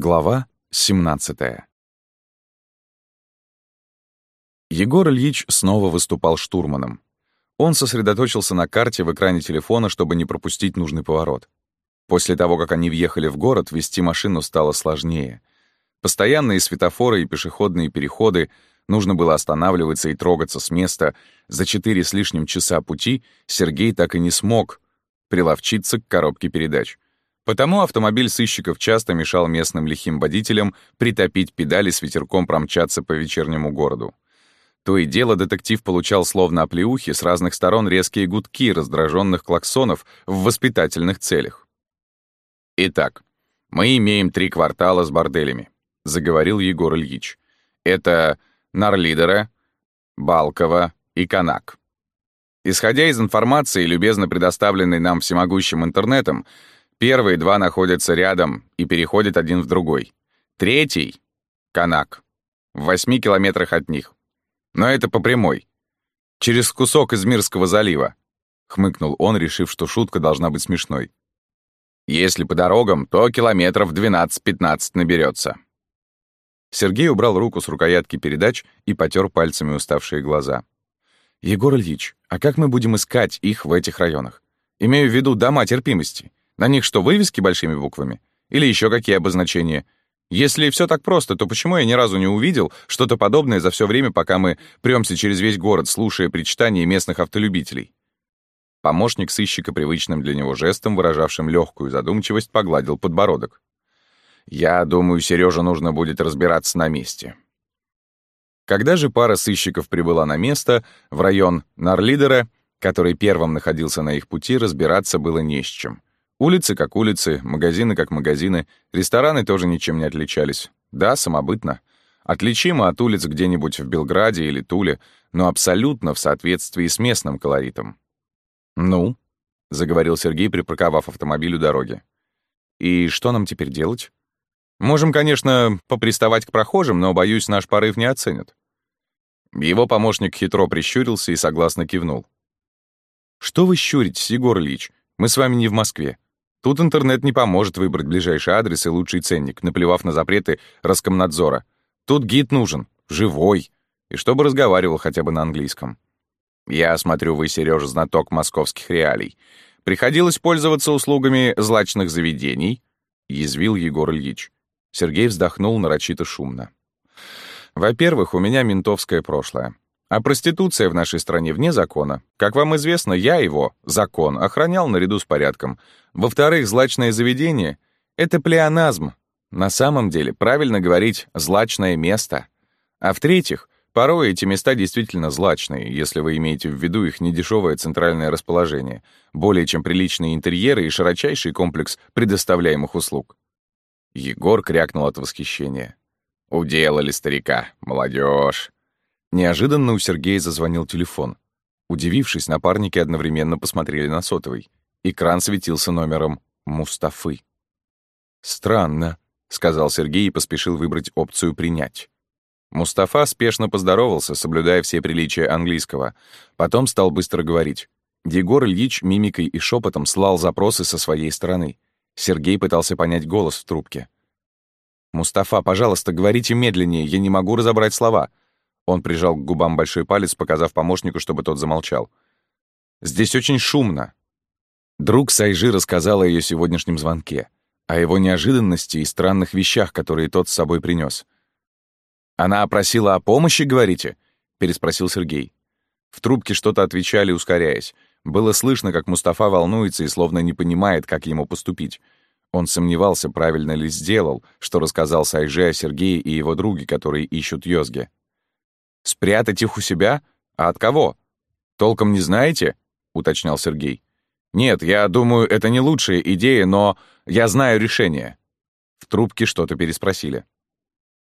Глава 17 Егор Ильич снова выступал штурманом. Он сосредоточился на карте в экране телефона, чтобы не пропустить нужный поворот. После того, как они въехали в город, вести машину стало сложнее. Постоянные светофоры и пешеходные переходы, нужно было останавливаться и трогаться с места. За четыре с лишним часа пути Сергей так и не смог приловчиться к коробке передач — Потому автомобиль сыщиков часто мешал местным лихим водителям притопить педали с ветерком промчаться по вечернему городу. То и дело детектив получал словно оплеухи с разных сторон резкие гудки раздраженных клаксонов в воспитательных целях. «Итак, мы имеем три квартала с борделями», — заговорил Егор Ильич. «Это Нарлидера, Балкова и Канак. Исходя из информации, любезно предоставленной нам всемогущим интернетом, Первые два находятся рядом и переходят один в другой. Третий — Канак. В восьми километрах от них. Но это по прямой. Через кусок из Мирского залива. Хмыкнул он, решив, что шутка должна быть смешной. Если по дорогам, то километров 12-15 наберется. Сергей убрал руку с рукоятки передач и потер пальцами уставшие глаза. «Егор Ильич, а как мы будем искать их в этих районах? Имею в виду дома терпимости. На них что, вывески большими буквами? Или еще какие обозначения? Если все так просто, то почему я ни разу не увидел что-то подобное за все время, пока мы премся через весь город, слушая причитания местных автолюбителей? Помощник сыщика привычным для него жестом, выражавшим легкую задумчивость, погладил подбородок. «Я думаю, Сереже нужно будет разбираться на месте». Когда же пара сыщиков прибыла на место, в район Нарлидера, который первым находился на их пути, разбираться было не с чем. Улицы как улицы, магазины как магазины, рестораны тоже ничем не отличались. Да, самобытно. Отличимо от улиц где-нибудь в Белграде или Туле, но абсолютно в соответствии с местным колоритом. «Ну?» — заговорил Сергей, припарковав автомобиль у дороги. «И что нам теперь делать? Можем, конечно, поприставать к прохожим, но, боюсь, наш порыв не оценят». Его помощник хитро прищурился и согласно кивнул. «Что вы щуритесь, Егор Ильич? Мы с вами не в Москве. Тут интернет не поможет выбрать ближайший адрес и лучший ценник, наплевав на запреты Роскомнадзора. Тут гид нужен, живой, и чтобы разговаривал хотя бы на английском. Я смотрю, вы, Сережа, знаток московских реалий. Приходилось пользоваться услугами злачных заведений, язвил Егор Ильич. Сергей вздохнул нарочито шумно. Во-первых, у меня ментовское прошлое. А проституция в нашей стране вне закона. Как вам известно, я его, закон, охранял наряду с порядком. Во-вторых, злачное заведение — это плеоназм. На самом деле, правильно говорить «злачное место». А в-третьих, порой эти места действительно злачные, если вы имеете в виду их недешевое центральное расположение, более чем приличные интерьеры и широчайший комплекс предоставляемых услуг. Егор крякнул от восхищения. «Уделали старика, молодежь. Неожиданно у Сергея зазвонил телефон. Удивившись, напарники одновременно посмотрели на сотовый. Экран светился номером Мустафы. «Странно», — сказал Сергей и поспешил выбрать опцию «Принять». Мустафа спешно поздоровался, соблюдая все приличия английского. Потом стал быстро говорить. Егор Ильич мимикой и шепотом слал запросы со своей стороны. Сергей пытался понять голос в трубке. «Мустафа, пожалуйста, говорите медленнее, я не могу разобрать слова. Он прижал к губам большой палец, показав помощнику, чтобы тот замолчал. «Здесь очень шумно». Друг Сайжи рассказал о ее сегодняшнем звонке, о его неожиданности и странных вещах, которые тот с собой принес. «Она просила о помощи, говорите?» — переспросил Сергей. В трубке что-то отвечали, ускоряясь. Было слышно, как Мустафа волнуется и словно не понимает, как ему поступить. Он сомневался, правильно ли сделал, что рассказал Сайже о Сергее и его друге, которые ищут Йозге. Спрятать их у себя? А от кого? Толком не знаете? уточнял Сергей. Нет, я думаю, это не лучшая идея, но я знаю решение. В трубке что-то переспросили.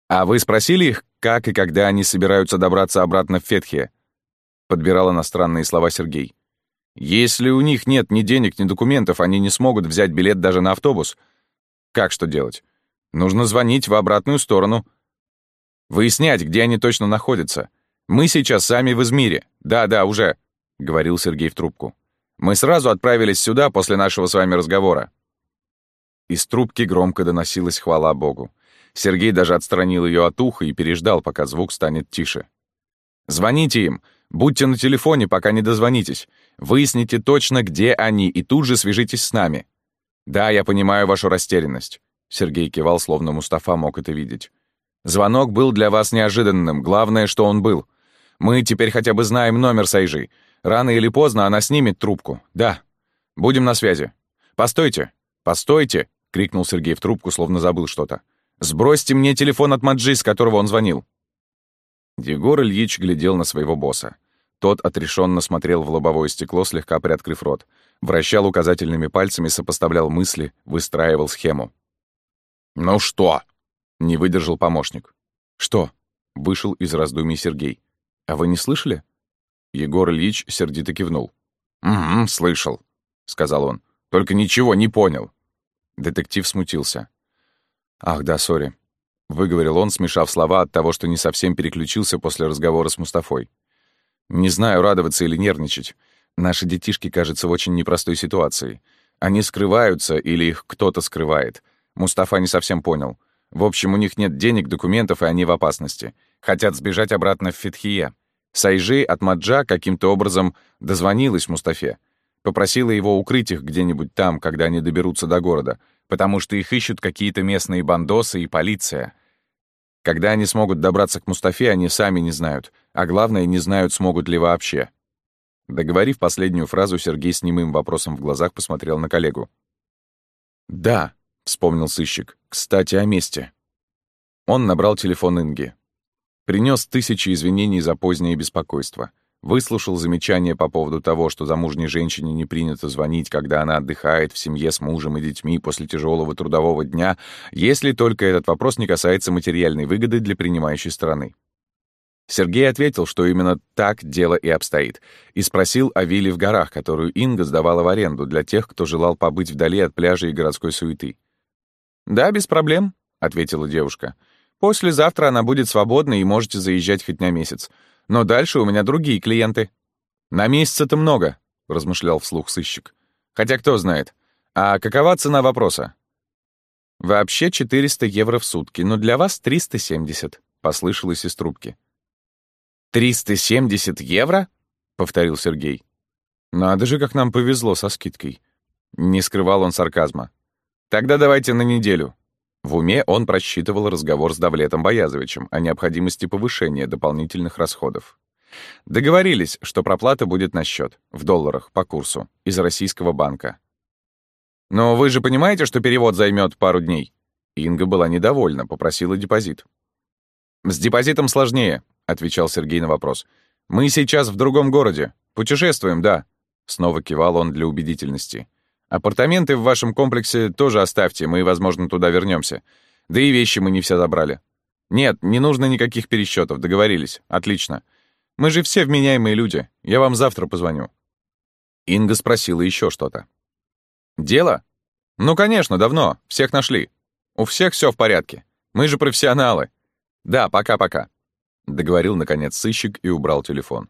А вы спросили их, как и когда они собираются добраться обратно в Фетхе? Подбирал иностранные слова Сергей. Если у них нет ни денег, ни документов, они не смогут взять билет даже на автобус. Как что делать? Нужно звонить в обратную сторону — Выяснять, где они точно находятся. Мы сейчас сами в Измире. Да-да, уже», — говорил Сергей в трубку. «Мы сразу отправились сюда после нашего с вами разговора». Из трубки громко доносилась хвала Богу. Сергей даже отстранил ее от уха и переждал, пока звук станет тише. «Звоните им! Будьте на телефоне, пока не дозвонитесь. Выясните точно, где они, и тут же свяжитесь с нами. Да, я понимаю вашу растерянность». Сергей кивал, словно Мустафа мог это видеть. «Звонок был для вас неожиданным. Главное, что он был. Мы теперь хотя бы знаем номер Сайжи. Рано или поздно она снимет трубку. Да. Будем на связи. Постойте! Постойте!» — крикнул Сергей в трубку, словно забыл что-то. «Сбросьте мне телефон от Маджи, с которого он звонил». Егор Ильич глядел на своего босса. Тот отрешенно смотрел в лобовое стекло, слегка приоткрыв рот. Вращал указательными пальцами, сопоставлял мысли, выстраивал схему. «Ну что?» — не выдержал помощник. «Что?» — вышел из раздумий Сергей. «А вы не слышали?» Егор Ильич сердито кивнул. «Угу, слышал», — сказал он. «Только ничего не понял». Детектив смутился. «Ах, да, сори», — выговорил он, смешав слова от того, что не совсем переключился после разговора с Мустафой. «Не знаю, радоваться или нервничать. Наши детишки, кажется, в очень непростой ситуации. Они скрываются или их кто-то скрывает. Мустафа не совсем понял. В общем, у них нет денег, документов, и они в опасности. Хотят сбежать обратно в Фетхие. Сайжи от Маджа каким-то образом дозвонилась Мустафе. Попросила его укрыть их где-нибудь там, когда они доберутся до города, потому что их ищут какие-то местные бандосы и полиция. Когда они смогут добраться к Мустафе, они сами не знают, а главное, не знают, смогут ли вообще. Договорив последнюю фразу, Сергей с немым вопросом в глазах посмотрел на коллегу. «Да», — вспомнил сыщик, — «кстати, о месте». Он набрал телефон Инги. Принес тысячи извинений за позднее беспокойство. Выслушал замечания по поводу того, что замужней женщине не принято звонить, когда она отдыхает в семье с мужем и детьми после тяжелого трудового дня, если только этот вопрос не касается материальной выгоды для принимающей стороны. Сергей ответил, что именно так дело и обстоит, и спросил о вилле в горах, которую Инга сдавала в аренду для тех, кто желал побыть вдали от пляжа и городской суеты. «Да, без проблем», — ответила девушка. «Послезавтра она будет свободна и можете заезжать хоть на месяц. Но дальше у меня другие клиенты». «На месяц это много», — размышлял вслух сыщик. «Хотя кто знает. А какова цена вопроса?» «Вообще 400 евро в сутки, но для вас 370», — послышалось из трубки. «370 евро?» — повторил Сергей. «Надо же, как нам повезло со скидкой». Не скрывал он сарказма. «Тогда давайте на неделю. В уме он просчитывал разговор с Давлетом Боязовичем о необходимости повышения дополнительных расходов. Договорились, что проплата будет на счет, в долларах, по курсу, из российского банка. «Но вы же понимаете, что перевод займет пару дней?» Инга была недовольна, попросила депозит. «С депозитом сложнее», — отвечал Сергей на вопрос. «Мы сейчас в другом городе. Путешествуем, да». Снова кивал он для убедительности. Апартаменты в вашем комплексе тоже оставьте, мы, возможно, туда вернемся. Да и вещи мы не все забрали. Нет, не нужно никаких пересчетов, договорились. Отлично. Мы же все вменяемые люди. Я вам завтра позвоню. Инга спросила еще что-то. Дело? Ну, конечно, давно. Всех нашли. У всех все в порядке. Мы же профессионалы. Да, пока-пока. Договорил, наконец, сыщик и убрал телефон.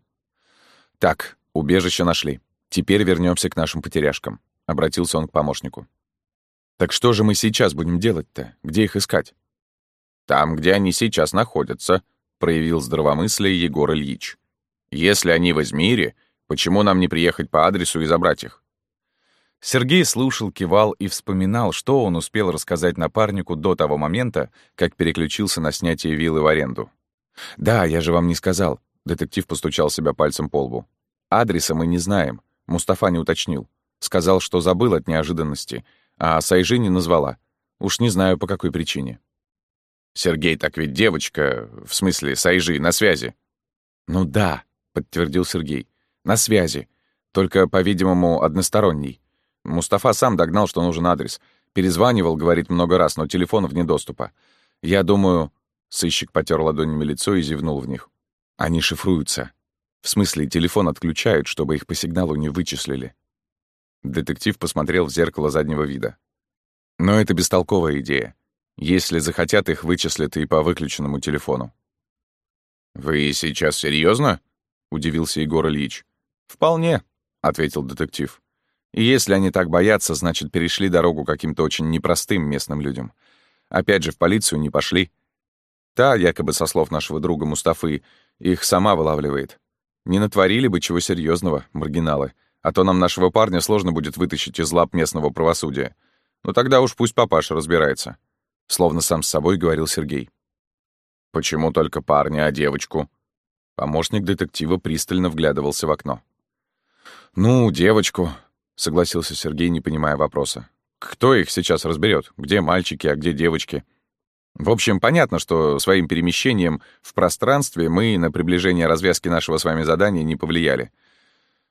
Так, убежище нашли. Теперь вернемся к нашим потеряшкам. Обратился он к помощнику. «Так что же мы сейчас будем делать-то? Где их искать?» «Там, где они сейчас находятся», — проявил здравомыслие Егор Ильич. «Если они в Измире, почему нам не приехать по адресу и забрать их?» Сергей слушал, кивал и вспоминал, что он успел рассказать напарнику до того момента, как переключился на снятие виллы в аренду. «Да, я же вам не сказал», — детектив постучал себя пальцем по лбу. «Адреса мы не знаем», — Мустафа не уточнил. Сказал, что забыл от неожиданности, а Сайжи не назвала. Уж не знаю, по какой причине. «Сергей, так ведь девочка, в смысле, Сайжи, на связи». «Ну да», — подтвердил Сергей. «На связи. Только, по-видимому, односторонний. Мустафа сам догнал, что нужен адрес. Перезванивал, говорит, много раз, но телефон вне доступа. Я думаю...» Сыщик потер ладонями лицо и зевнул в них. «Они шифруются. В смысле, телефон отключают, чтобы их по сигналу не вычислили. Детектив посмотрел в зеркало заднего вида. Но это бестолковая идея. Если захотят, их вычислят и по выключенному телефону. «Вы сейчас серьезно? удивился Егор Ильич. «Вполне», — ответил детектив. Если они так боятся, значит, перешли дорогу каким-то очень непростым местным людям. Опять же, в полицию не пошли. Та, якобы со слов нашего друга Мустафы, их сама вылавливает. Не натворили бы чего серьезного, маргиналы. А то нам нашего парня сложно будет вытащить из лап местного правосудия. Ну тогда уж пусть папаша разбирается. Словно сам с собой говорил Сергей. «Почему только парня, а девочку?» Помощник детектива пристально вглядывался в окно. «Ну, девочку», — согласился Сергей, не понимая вопроса. «Кто их сейчас разберет? Где мальчики, а где девочки?» В общем, понятно, что своим перемещением в пространстве мы на приближение развязки нашего с вами задания не повлияли.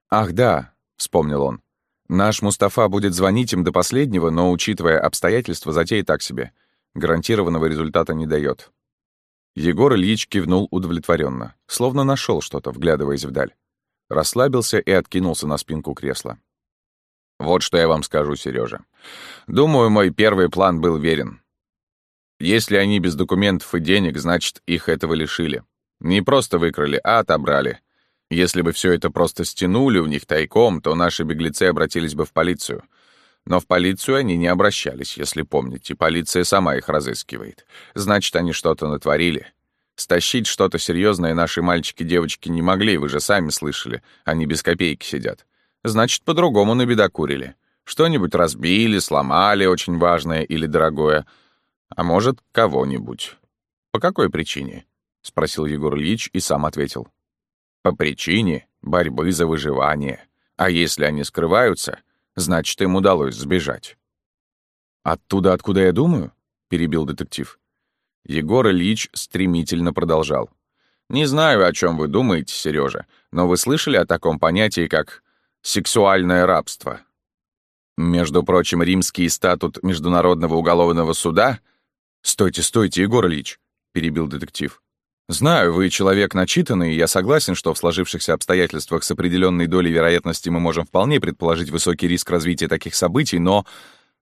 «Ах, да», — вспомнил он. «Наш Мустафа будет звонить им до последнего, но, учитывая обстоятельства, затея так себе. Гарантированного результата не дает. Егор Ильич кивнул удовлетворенно, словно нашел что-то, вглядываясь вдаль. Расслабился и откинулся на спинку кресла. «Вот что я вам скажу, Сережа. Думаю, мой первый план был верен. Если они без документов и денег, значит, их этого лишили. Не просто выкрали, а отобрали. Если бы все это просто стянули у них тайком, то наши беглецы обратились бы в полицию. Но в полицию они не обращались, если помните. Полиция сама их разыскивает. Значит, они что-то натворили. Стащить что-то серьезное наши мальчики-девочки не могли, вы же сами слышали. Они без копейки сидят. Значит, по-другому набедокурили. Что-нибудь разбили, сломали, очень важное или дорогое — а может, кого-нибудь. По какой причине? Спросил Егор Ильич и сам ответил. По причине борьбы за выживание. А если они скрываются, значит, им удалось сбежать. «Оттуда, откуда я думаю?» — перебил детектив. Егор Ильич стремительно продолжал. «Не знаю, о чем вы думаете, Сережа, но вы слышали о таком понятии, как сексуальное рабство?» Между прочим, римский статут Международного уголовного суда «Стойте, стойте, Егор Ильич», — перебил детектив. «Знаю, вы человек начитанный, и я согласен, что в сложившихся обстоятельствах с определенной долей вероятности мы можем вполне предположить высокий риск развития таких событий, но...»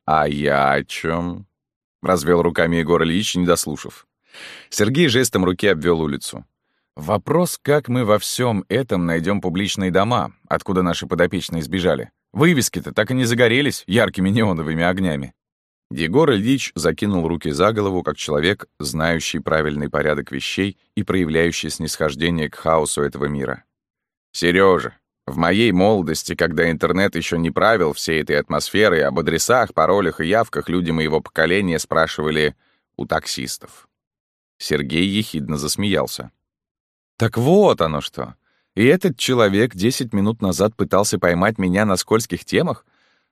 «А я о чем? развел руками Егор Ильич, не дослушав. Сергей жестом руки обвел улицу. «Вопрос, как мы во всем этом найдем публичные дома, откуда наши подопечные сбежали. Вывески-то так и не загорелись яркими неоновыми огнями. Егор Ильич закинул руки за голову, как человек, знающий правильный порядок вещей и проявляющий снисхождение к хаосу этого мира. «Серёжа, в моей молодости, когда интернет еще не правил всей этой атмосферой, об адресах, паролях и явках люди моего поколения спрашивали у таксистов». Сергей ехидно засмеялся. «Так вот оно что. И этот человек 10 минут назад пытался поймать меня на скользких темах?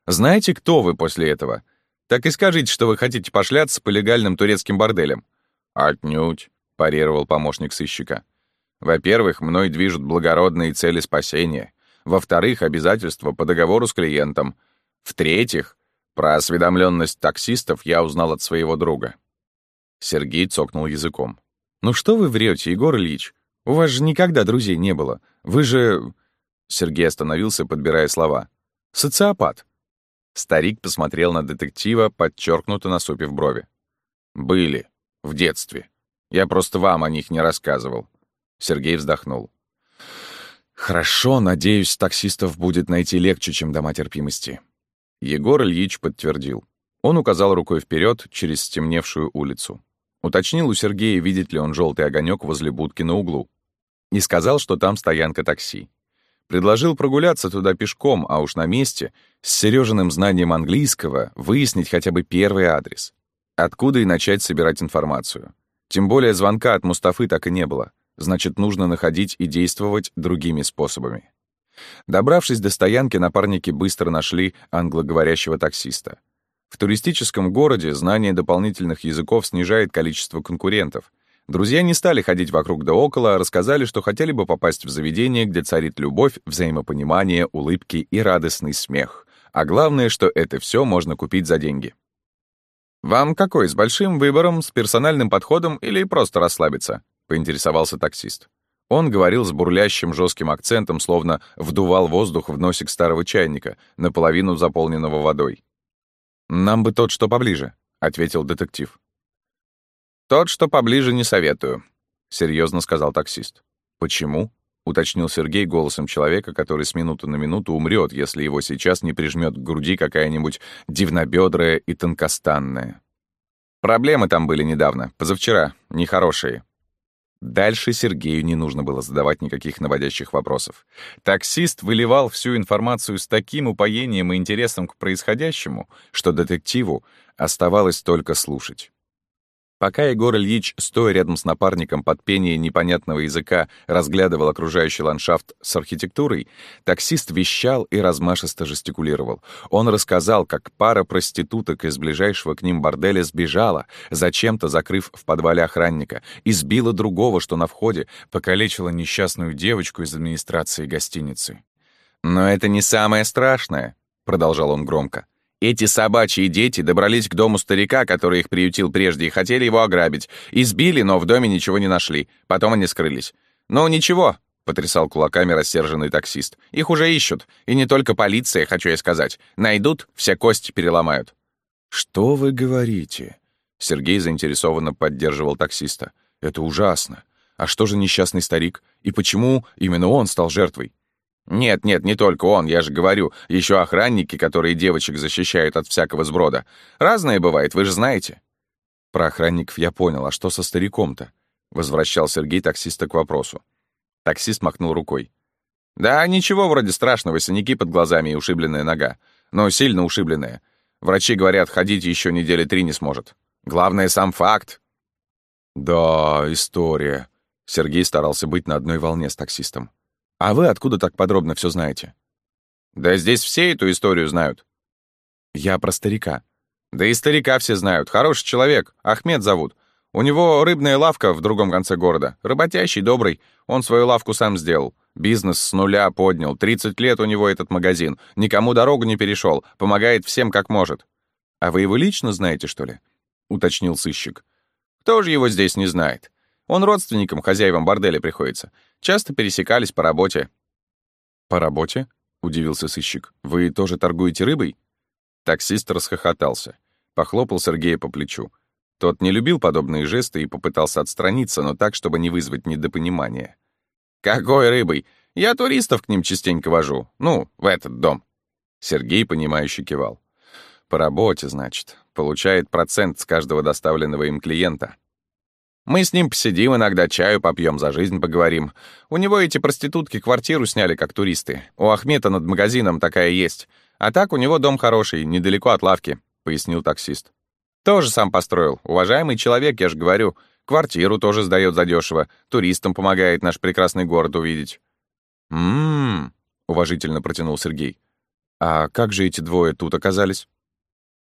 Знаете, кто вы после этого?» Так и скажите, что вы хотите пошляться по легальным турецким борделям». «Отнюдь», — парировал помощник сыщика. «Во-первых, мной движут благородные цели спасения. Во-вторых, обязательства по договору с клиентом. В-третьих, про осведомленность таксистов я узнал от своего друга». Сергей цокнул языком. «Ну что вы врете, Егор Ильич? У вас же никогда друзей не было. Вы же...» Сергей остановился, подбирая слова. «Социопат. Старик посмотрел на детектива, подчеркнуто насупив брови. «Были. В детстве. Я просто вам о них не рассказывал». Сергей вздохнул. «Хорошо, надеюсь, таксистов будет найти легче, чем дома терпимости». Егор Ильич подтвердил. Он указал рукой вперед через стемневшую улицу. Уточнил у Сергея, видит ли он желтый огонек возле будки на углу. И сказал, что там стоянка такси. Предложил прогуляться туда пешком, а уж на месте, с Сережиным знанием английского, выяснить хотя бы первый адрес. Откуда и начать собирать информацию. Тем более звонка от Мустафы так и не было. Значит, нужно находить и действовать другими способами. Добравшись до стоянки, напарники быстро нашли англоговорящего таксиста. В туристическом городе знание дополнительных языков снижает количество конкурентов — Друзья не стали ходить вокруг да около, а рассказали, что хотели бы попасть в заведение, где царит любовь, взаимопонимание, улыбки и радостный смех. А главное, что это все можно купить за деньги. «Вам какой, с большим выбором, с персональным подходом или просто расслабиться?» — поинтересовался таксист. Он говорил с бурлящим жестким акцентом, словно вдувал воздух в носик старого чайника, наполовину заполненного водой. «Нам бы тот, что поближе», — ответил детектив. «Тот, что поближе, не советую», — серьезно сказал таксист. «Почему?» — уточнил Сергей голосом человека, который с минуты на минуту умрет, если его сейчас не прижмет к груди какая-нибудь дивнобедрая и тонкостанная. Проблемы там были недавно, позавчера, нехорошие. Дальше Сергею не нужно было задавать никаких наводящих вопросов. Таксист выливал всю информацию с таким упоением и интересом к происходящему, что детективу оставалось только слушать. Пока Егор Ильич, стоя рядом с напарником под пение непонятного языка, разглядывал окружающий ландшафт с архитектурой, таксист вещал и размашисто жестикулировал. Он рассказал, как пара проституток из ближайшего к ним борделя сбежала, зачем-то закрыв в подвале охранника, избила другого, что на входе, покалечила несчастную девочку из администрации гостиницы. «Но это не самое страшное», — продолжал он громко. Эти собачьи дети добрались к дому старика, который их приютил прежде, и хотели его ограбить. Избили, но в доме ничего не нашли. Потом они скрылись. «Ну, ничего», — потрясал кулаками рассерженный таксист. «Их уже ищут. И не только полиция, хочу я сказать. Найдут, все кости переломают». «Что вы говорите?» Сергей заинтересованно поддерживал таксиста. «Это ужасно. А что же несчастный старик? И почему именно он стал жертвой?» «Нет, нет, не только он, я же говорю. Еще охранники, которые девочек защищают от всякого сброда. Разное бывает, вы же знаете». Про охранников я понял, а что со стариком-то? Возвращал Сергей таксиста к вопросу. Таксист махнул рукой. «Да ничего вроде страшного, синяки под глазами и ушибленная нога. Но сильно ушибленная. Врачи говорят, ходить еще недели три не сможет. Главное, сам факт». «Да, история». Сергей старался быть на одной волне с таксистом. А вы откуда так подробно все знаете? Да здесь все эту историю знают. Я про старика. Да и старика все знают. Хороший человек. Ахмед зовут. У него рыбная лавка в другом конце города. Работящий, добрый. Он свою лавку сам сделал. Бизнес с нуля поднял. 30 лет у него этот магазин. Никому дорогу не перешел. Помогает всем, как может. А вы его лично знаете, что ли? Уточнил сыщик. Кто же его здесь не знает? Он родственникам, хозяевам борделя приходится. Часто пересекались по работе». «По работе?» — удивился сыщик. «Вы тоже торгуете рыбой?» Таксист расхохотался. Похлопал Сергея по плечу. Тот не любил подобные жесты и попытался отстраниться, но так, чтобы не вызвать недопонимания. «Какой рыбой? Я туристов к ним частенько вожу. Ну, в этот дом». Сергей, понимающе кивал. «По работе, значит. Получает процент с каждого доставленного им клиента. Мы с ним посидим иногда, чаю попьем, за жизнь поговорим. У него эти проститутки квартиру сняли, как туристы. У Ахмета над магазином такая есть. А так у него дом хороший, недалеко от лавки», — пояснил таксист. «Тоже сам построил. Уважаемый человек, я же говорю. Квартиру тоже сдает задешево. Туристам помогает наш прекрасный город увидеть». «М-м-м», уважительно протянул Сергей. «А как же эти двое тут оказались?»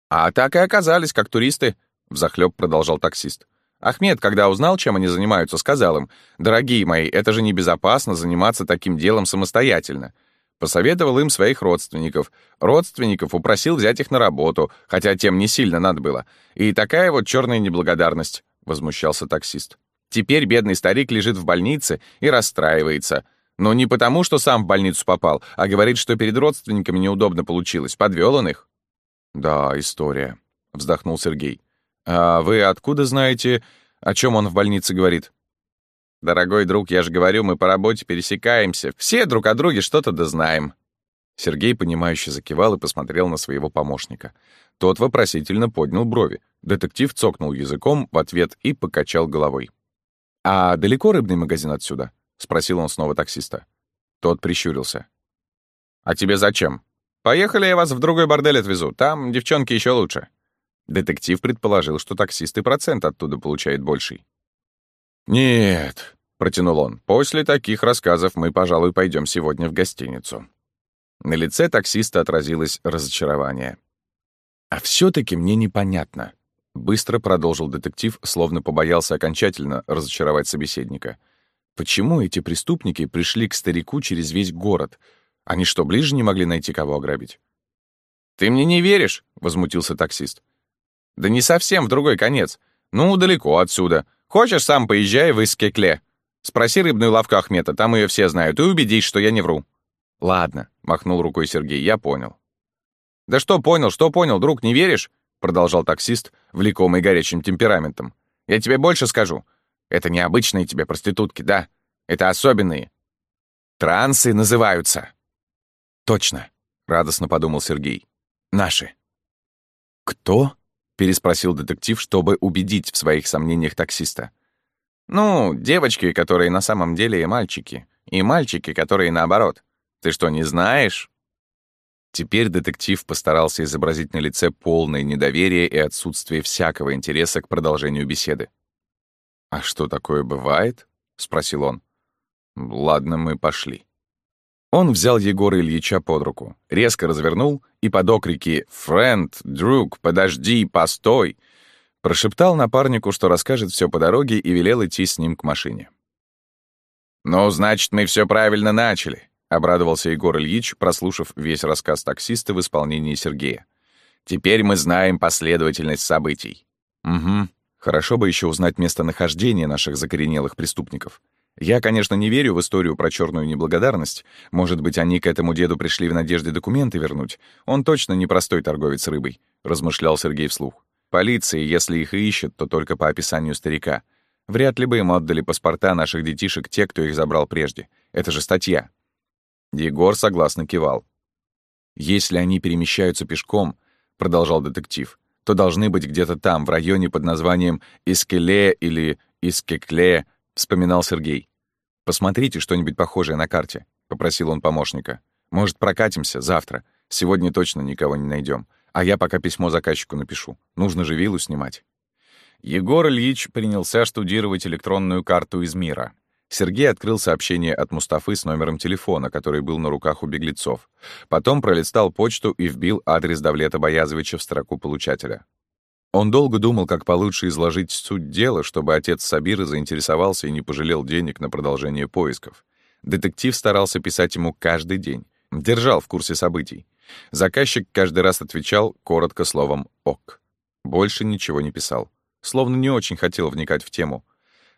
«А так и оказались, как туристы», — взахлёб продолжал таксист. Ахмед, когда узнал, чем они занимаются, сказал им, «Дорогие мои, это же небезопасно заниматься таким делом самостоятельно». Посоветовал им своих родственников. Родственников упросил взять их на работу, хотя тем не сильно надо было. И такая вот черная неблагодарность, — возмущался таксист. Теперь бедный старик лежит в больнице и расстраивается. Но не потому, что сам в больницу попал, а говорит, что перед родственниками неудобно получилось. Подвел он их. «Да, история», — вздохнул Сергей. «А вы откуда знаете, о чем он в больнице говорит?» «Дорогой друг, я же говорю, мы по работе пересекаемся. Все друг о друге что-то да знаем». Сергей, понимающе закивал и посмотрел на своего помощника. Тот вопросительно поднял брови. Детектив цокнул языком в ответ и покачал головой. «А далеко рыбный магазин отсюда?» — спросил он снова таксиста. Тот прищурился. «А тебе зачем? Поехали, я вас в другой бордель отвезу. Там девчонки еще лучше». Детектив предположил, что таксист и процент оттуда получает больший. «Нет», — протянул он, — «после таких рассказов мы, пожалуй, пойдем сегодня в гостиницу». На лице таксиста отразилось разочарование. «А все-таки мне непонятно», — быстро продолжил детектив, словно побоялся окончательно разочаровать собеседника. «Почему эти преступники пришли к старику через весь город? Они что, ближе не могли найти кого ограбить?» «Ты мне не веришь?» — возмутился таксист. Да не совсем в другой конец. Ну, далеко отсюда. Хочешь, сам поезжай в Искекле. Спроси рыбную лавку Ахмета, там ее все знают, и убедись, что я не вру». «Ладно», — махнул рукой Сергей, — «я понял». «Да что понял, что понял, друг, не веришь?» — продолжал таксист, влекомый горячим темпераментом. «Я тебе больше скажу. Это необычные тебе проститутки, да. Это особенные. Трансы называются. Точно, радостно подумал Сергей. Наши. Кто? Переспросил детектив, чтобы убедить в своих сомнениях таксиста. Ну, девочки, которые на самом деле и мальчики, и мальчики, которые наоборот. Ты что, не знаешь? Теперь детектив постарался изобразить на лице полное недоверие и отсутствие всякого интереса к продолжению беседы. «А что такое бывает?» — спросил он. «Ладно, мы пошли». Он взял Егора Ильича под руку, резко развернул и под окрики «Френд, друг, подожди, постой!» прошептал напарнику, что расскажет все по дороге и велел идти с ним к машине. «Ну, значит, мы все правильно начали», — обрадовался Егор Ильич, прослушав весь рассказ таксиста в исполнении Сергея. «Теперь мы знаем последовательность событий». «Угу. Хорошо бы еще узнать местонахождение наших закоренелых преступников. Я, конечно, не верю в историю про черную неблагодарность. Может быть, они к этому деду пришли в надежде документы вернуть. Он точно не простой торговец рыбой», — размышлял Сергей вслух. «Полиции, если их и ищет, то только по описанию старика. Вряд ли бы им отдали паспорта наших детишек те, кто их забрал прежде. Это же статья. Егор согласно кивал. «Если они перемещаются пешком», — продолжал детектив, «то должны быть где-то там, в районе под названием Искеле или Искекле», — вспоминал Сергей. «Посмотрите что-нибудь похожее на карте», — попросил он помощника. «Может, прокатимся завтра. Сегодня точно никого не найдем. А я пока письмо заказчику напишу. Нужно же виллу снимать». Егор Ильич принялся штудировать электронную карту из мира. Сергей открыл сообщение от Мустафы с номером телефона, который был на руках у беглецов. Потом пролистал почту и вбил адрес Давлета Боязовича в строку получателя. Он долго думал, как получше изложить суть дела, чтобы отец Сабира заинтересовался и не пожалел денег на продолжение поисков. Детектив старался писать ему каждый день, держал в курсе событий. Заказчик каждый раз отвечал коротко словом «ок». Больше ничего не писал. Словно не очень хотел вникать в тему —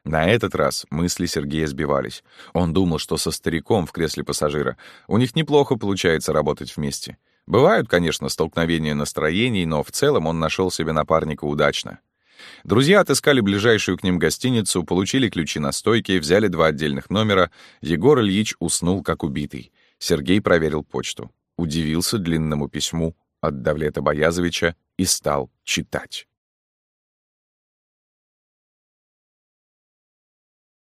на этот раз мысли Сергея сбивались. Он думал, что со стариком в кресле пассажира у них неплохо получается работать вместе. Бывают, конечно, столкновения настроений, но в целом он нашел себе напарника удачно. Друзья отыскали ближайшую к ним гостиницу, получили ключи на стойке, взяли два отдельных номера. Егор Ильич уснул, как убитый. Сергей проверил почту. Удивился длинному письму от Давлета Боязовича и стал читать.